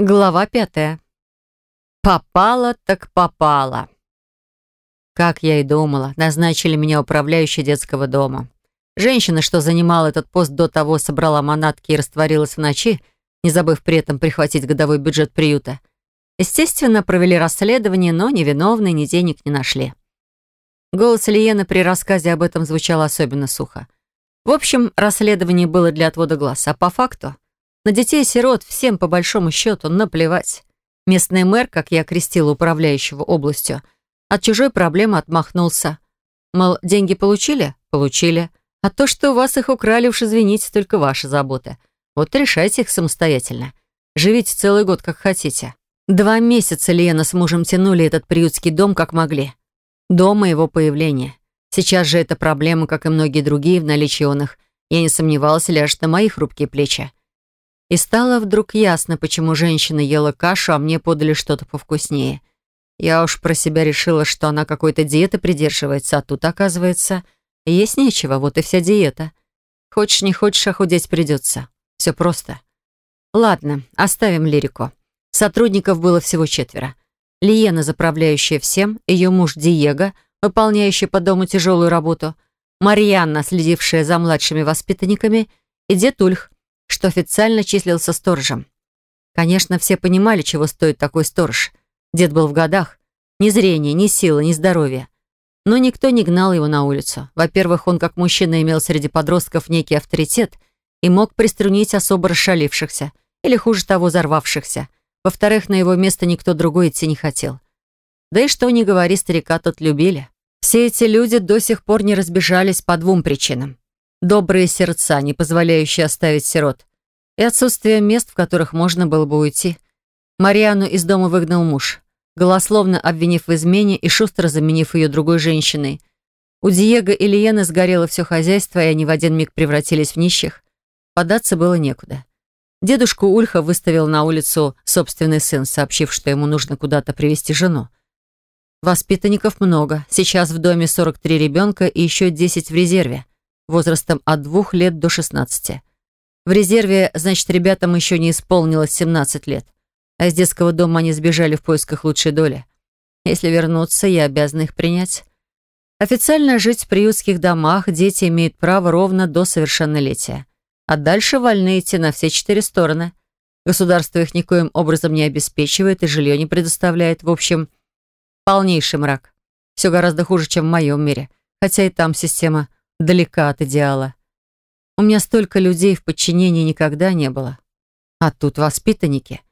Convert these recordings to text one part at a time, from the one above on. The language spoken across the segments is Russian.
Глава пятая. Попала так попала. Как я и думала, назначили меня управляющей детского дома. Женщина, что занимала этот пост до того, собрала манатки и растворилась в ночи, не забыв при этом прихватить годовой бюджет приюта. Естественно, провели расследование, но ни виновной, ни денег не нашли. Голос Лиены при рассказе об этом звучал особенно сухо. В общем, расследование было для отвода глаз, а по факту на детей-сирот всем, по большому счету, наплевать. Местный мэр, как я крестила управляющего областью, от чужой проблемы отмахнулся. Мол, деньги получили? Получили. А то, что у вас их украли, уж извините, только ваша забота. Вот решайте их самостоятельно. Живите целый год, как хотите. Два месяца Лена с мужем тянули этот приютский дом, как могли. До моего появления. Сейчас же эта проблема, как и многие другие в наличии он их, я не сомневалась, ляжет на мои хрупкие плечи. И стало вдруг ясно, почему женщина ела кашу, а мне подали что-то повкуснее. Я уж про себя решила, что она какой-то диеты придерживается, а тут, оказывается, есть нечего, вот и вся диета. Хочешь, не хочешь, охудеть придется. Все просто. Ладно, оставим лирику. Сотрудников было всего четверо. Лиена, заправляющая всем, ее муж Диего, выполняющий по дому тяжелую работу, Марьяна, следившая за младшими воспитанниками, и дед Ульх, что официально числился сторожем. Конечно, все понимали, чего стоит такой сторож. Дед был в годах. Ни зрения, ни силы, ни здоровья. Но никто не гнал его на улицу. Во-первых, он как мужчина имел среди подростков некий авторитет и мог приструнить особо расшалившихся или, хуже того, взорвавшихся. Во-вторых, на его место никто другой идти не хотел. Да и что ни говори, старика тот любили. Все эти люди до сих пор не разбежались по двум причинам добрые сердца, не позволяющие оставить сирот, и отсутствие мест, в которых можно было бы уйти. Мариану из дома выгнал муж, голословно обвинив в измене и шустро заменив ее другой женщиной. У Диего и Лиены сгорело все хозяйство, и они в один миг превратились в нищих. Податься было некуда. Дедушку Ульха выставил на улицу собственный сын, сообщив, что ему нужно куда-то привезти жену. Воспитанников много. Сейчас в доме 43 ребенка и еще 10 в резерве возрастом от двух лет до 16. В резерве, значит, ребятам еще не исполнилось 17 лет. А из детского дома они сбежали в поисках лучшей доли. Если вернуться, я обязана их принять. Официально жить в приютских домах дети имеют право ровно до совершеннолетия. А дальше вольны идти на все четыре стороны. Государство их никоим образом не обеспечивает и жилье не предоставляет. В общем, полнейший мрак. Все гораздо хуже, чем в моем мире. Хотя и там система далека от идеала. У меня столько людей в подчинении никогда не было. А тут воспитанники.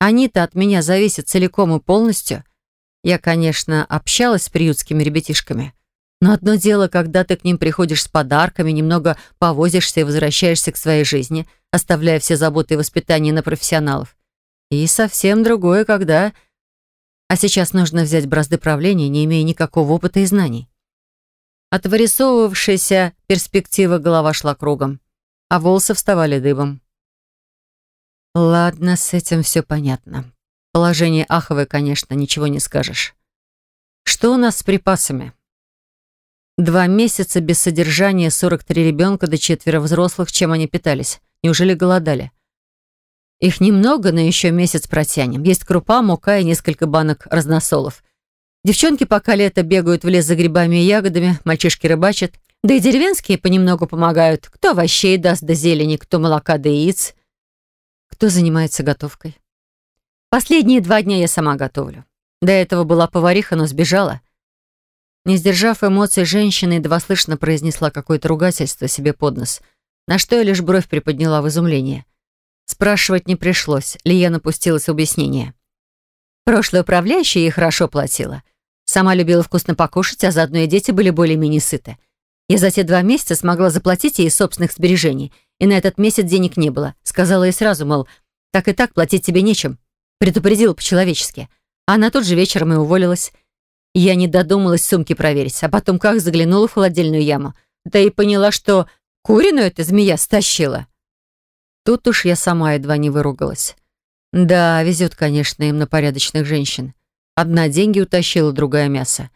Они-то от меня зависят целиком и полностью. Я, конечно, общалась с приютскими ребятишками. Но одно дело, когда ты к ним приходишь с подарками, немного повозишься и возвращаешься к своей жизни, оставляя все заботы и воспитание на профессионалов. И совсем другое, когда... А сейчас нужно взять бразды правления, не имея никакого опыта и знаний. От вырисовывавшейся перспективы голова шла кругом, а волосы вставали дыбом. Ладно, с этим все понятно. Положение аховое, конечно, ничего не скажешь. Что у нас с припасами? Два месяца без содержания, 43 ребенка до четверо взрослых, чем они питались? Неужели голодали? Их немного, но еще месяц протянем. Есть крупа, мука и несколько банок разносолов. Девчонки пока лето бегают в лес за грибами и ягодами, мальчишки рыбачат. Да и деревенские понемногу помогают. Кто овощей даст до зелени, кто молока да яиц. Кто занимается готовкой. Последние два дня я сама готовлю. До этого была повариха, но сбежала. Не сдержав эмоций, женщина едва слышно произнесла какое-то ругательство себе под нос, на что я лишь бровь приподняла в изумлении. Спрашивать не пришлось, Лия напустилась в объяснение. Прошлая управляющая ей хорошо платила. Сама любила вкусно покушать, а заодно и дети были более-менее сыты. Я за те два месяца смогла заплатить ей собственных сбережений, и на этот месяц денег не было. Сказала ей сразу, мол, так и так платить тебе нечем. Предупредила по-человечески. Она тут же вечером и уволилась. Я не додумалась сумки проверить, а потом как заглянула в холодильную яму, да и поняла, что куриную эта змея стащила. Тут уж я сама едва не выругалась. Да, везет, конечно, им на порядочных женщин. Одна деньги утащила, другая мясо.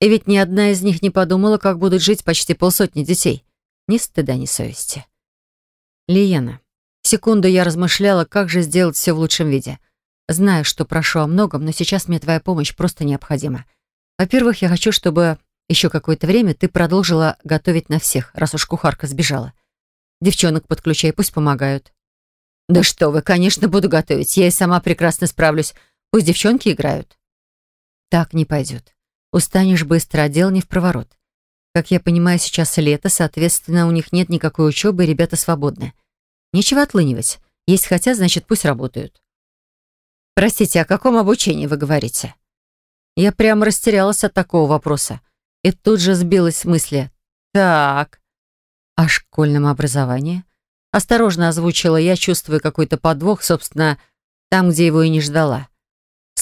И ведь ни одна из них не подумала, как будут жить почти полсотни детей. Ни стыда, ни совести. Лиена. Секунду я размышляла, как же сделать все в лучшем виде. Знаю, что прошу о многом, но сейчас мне твоя помощь просто необходима. Во-первых, я хочу, чтобы еще какое-то время ты продолжила готовить на всех, раз уж кухарка сбежала. Девчонок подключай, пусть помогают. Да что вы, конечно, буду готовить. Я и сама прекрасно справлюсь. Пусть девчонки играют. Так не пойдет. Устанешь быстро, а дел не в проворот. Как я понимаю, сейчас лето, соответственно, у них нет никакой учебы, и ребята свободны. Нечего отлынивать. Есть хотят, значит, пусть работают. Простите, о каком обучении вы говорите? Я прямо растерялась от такого вопроса и тут же сбилась с мысли. Так, о школьном образовании? Осторожно озвучила я, чувствуя какой-то подвох, собственно, там, где его и не ждала.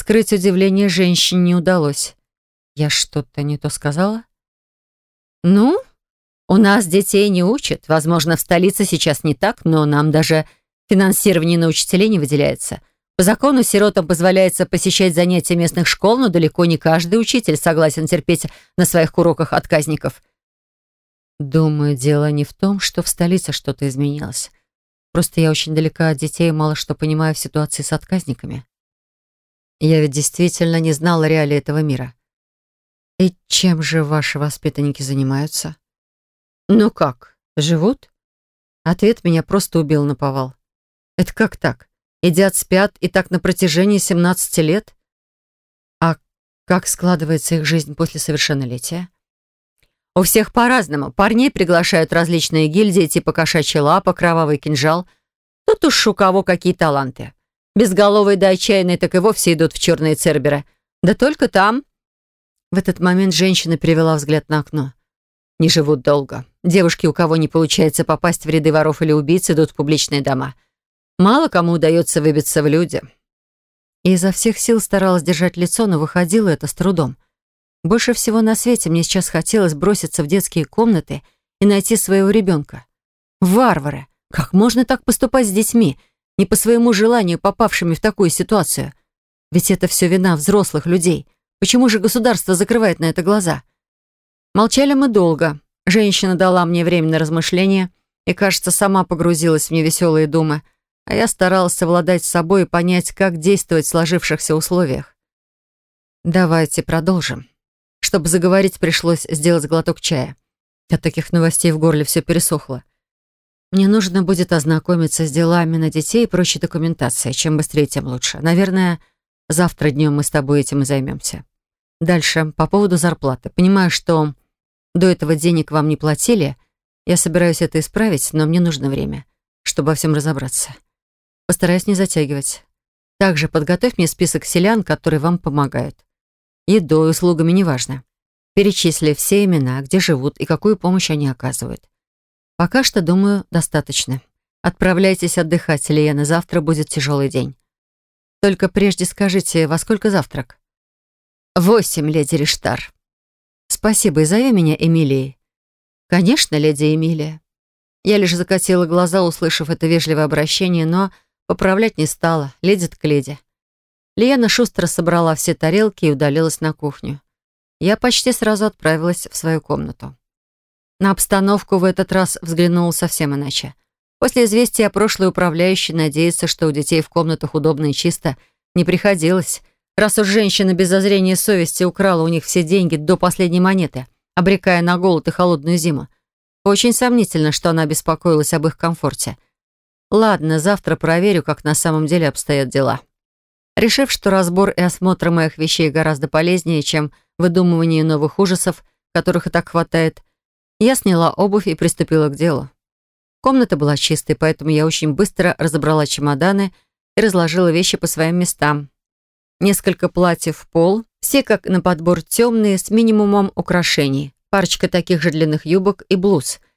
Скрыть удивление женщине не удалось. Я что-то не то сказала? Ну, у нас детей не учат. Возможно, в столице сейчас не так, но нам даже финансирование на учителей не выделяется. По закону сиротам позволяется посещать занятия местных школ, но далеко не каждый учитель согласен терпеть на своих уроках отказников. Думаю, дело не в том, что в столице что-то изменилось. Просто я очень далека от детей и мало что понимаю в ситуации с отказниками. Я ведь действительно не знала реалии этого мира. И чем же ваши воспитанники занимаются? Ну как, живут? Ответ меня просто убил на повал. Это как так? Едят, спят, и так на протяжении 17 лет? А как складывается их жизнь после совершеннолетия? У всех по-разному. Парней приглашают различные гильдии, типа кошачья лапа, кровавый кинжал. Тут уж у кого какие таланты. Безголовые да отчаянные так и вовсе идут в черные церберы. Да только там... В этот момент женщина перевела взгляд на окно. Не живут долго. Девушки, у кого не получается попасть в ряды воров или убийц, идут в публичные дома. Мало кому удается выбиться в люди. И изо всех сил старалась держать лицо, но выходило это с трудом. Больше всего на свете мне сейчас хотелось броситься в детские комнаты и найти своего ребенка. Варвары! Как можно так поступать с детьми, не по своему желанию попавшими в такую ситуацию? Ведь это все вина взрослых людей. Почему же государство закрывает на это глаза? Молчали мы долго. Женщина дала мне время на размышления и, кажется, сама погрузилась в невеселые думы а я старалась совладать с собой и понять, как действовать в сложившихся условиях. «Давайте продолжим». Чтобы заговорить, пришлось сделать глоток чая. От таких новостей в горле все пересохло. Мне нужно будет ознакомиться с делами на детей и прочей документацией. Чем быстрее, тем лучше. Наверное, завтра днем мы с тобой этим и займемся. Дальше, по поводу зарплаты. Понимаю, что до этого денег вам не платили. Я собираюсь это исправить, но мне нужно время, чтобы во всем разобраться. Постараюсь не затягивать. Также подготовь мне список селян, которые вам помогают. Едой, услугами, неважно. Перечисли все имена, где живут и какую помощь они оказывают. Пока что, думаю, достаточно. Отправляйтесь отдыхать, Лиена, завтра будет тяжелый день. Только прежде скажите, во сколько завтрак? Восемь, леди Риштар. Спасибо, и зови меня Эмилией. Конечно, леди Эмилия. Я лишь закатила глаза, услышав это вежливое обращение, но Поправлять не стала, леди к леди. Лиана шустро собрала все тарелки и удалилась на кухню. Я почти сразу отправилась в свою комнату. На обстановку в этот раз взглянула совсем иначе. После известия о прошлой управляющей надеяться, что у детей в комнатах удобно и чисто, не приходилось. Раз уж женщина без зазрения совести украла у них все деньги до последней монеты, обрекая на голод и холодную зиму. Очень сомнительно, что она беспокоилась об их комфорте — Ладно, завтра проверю, как на самом деле обстоят дела. Решив, что разбор и осмотр моих вещей гораздо полезнее, чем выдумывание новых ужасов, которых и так хватает, я сняла обувь и приступила к делу. Комната была чистой, поэтому я очень быстро разобрала чемоданы и разложила вещи по своим местам. Несколько платьев в пол, все как на подбор темные, с минимумом украшений, парочка таких же длинных юбок и блуз —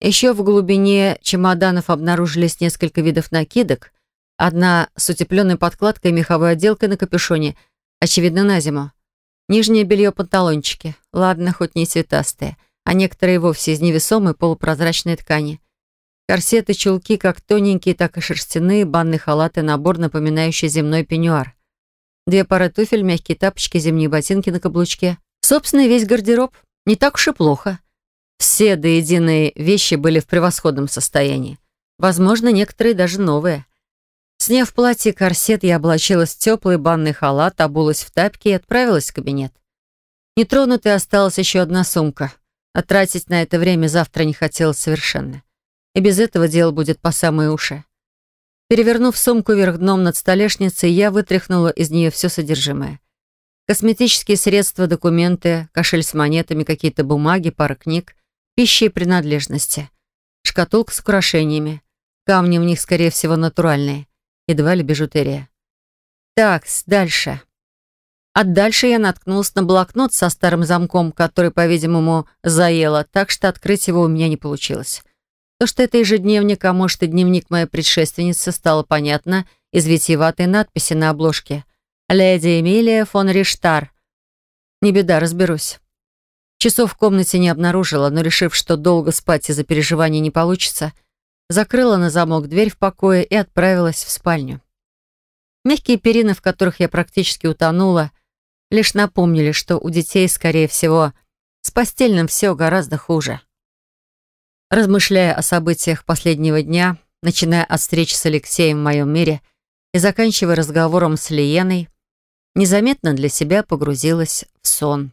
еще в глубине чемоданов обнаружились несколько видов накидок. Одна с утепленной подкладкой и меховой отделкой на капюшоне, очевидно, на зиму. Нижнее белье панталончики. Ладно, хоть не цветастые, а некоторые вовсе из невесомой полупрозрачной ткани. Корсеты, чулки, как тоненькие, так и шерстяные, банный халат и набор, напоминающий земной пеньюар. Две пары туфель, мягкие тапочки, зимние ботинки на каблучке. Собственно, весь гардероб. Не так уж и плохо. Все до единой вещи были в превосходном состоянии. Возможно, некоторые даже новые. Сняв платье и корсет, я облачилась в теплый банный халат, обулась в тапки и отправилась в кабинет. Нетронутой осталась еще одна сумка. А тратить на это время завтра не хотелось совершенно. И без этого дело будет по самые уши. Перевернув сумку вверх дном над столешницей, я вытряхнула из нее все содержимое. Косметические средства, документы, кошель с монетами, какие-то бумаги, пара книг, пища и принадлежности. Шкатулка с украшениями. Камни в них, скорее всего, натуральные. Едва ли бижутерия. Так, дальше. А дальше я наткнулась на блокнот со старым замком, который, по-видимому, заело, так что открыть его у меня не получилось. То, что это ежедневник, а может и дневник моей предшественницы, стало понятно из витиеватой надписи на обложке. «Леди Эмилия фон Риштар». Не беда, разберусь. Часов в комнате не обнаружила, но, решив, что долго спать из-за переживаний не получится, закрыла на замок дверь в покое и отправилась в спальню. Мягкие перины, в которых я практически утонула, лишь напомнили, что у детей, скорее всего, с постельным все гораздо хуже. Размышляя о событиях последнего дня, начиная от встречи с Алексеем в моем мире и заканчивая разговором с Лиеной, незаметно для себя погрузилась в сон.